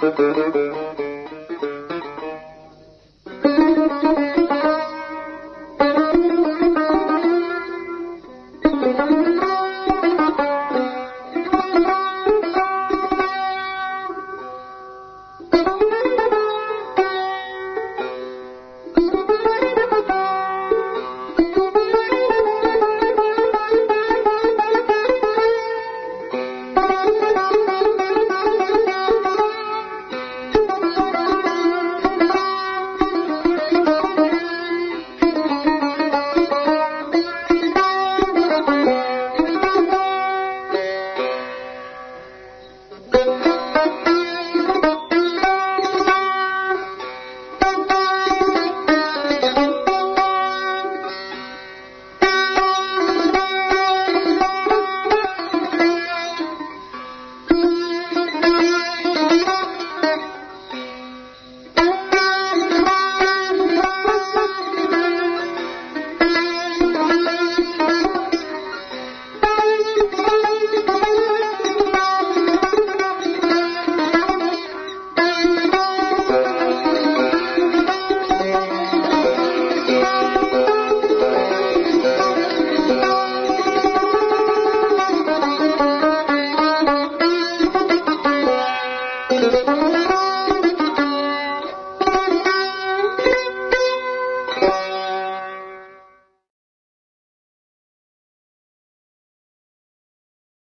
Thank you. Thank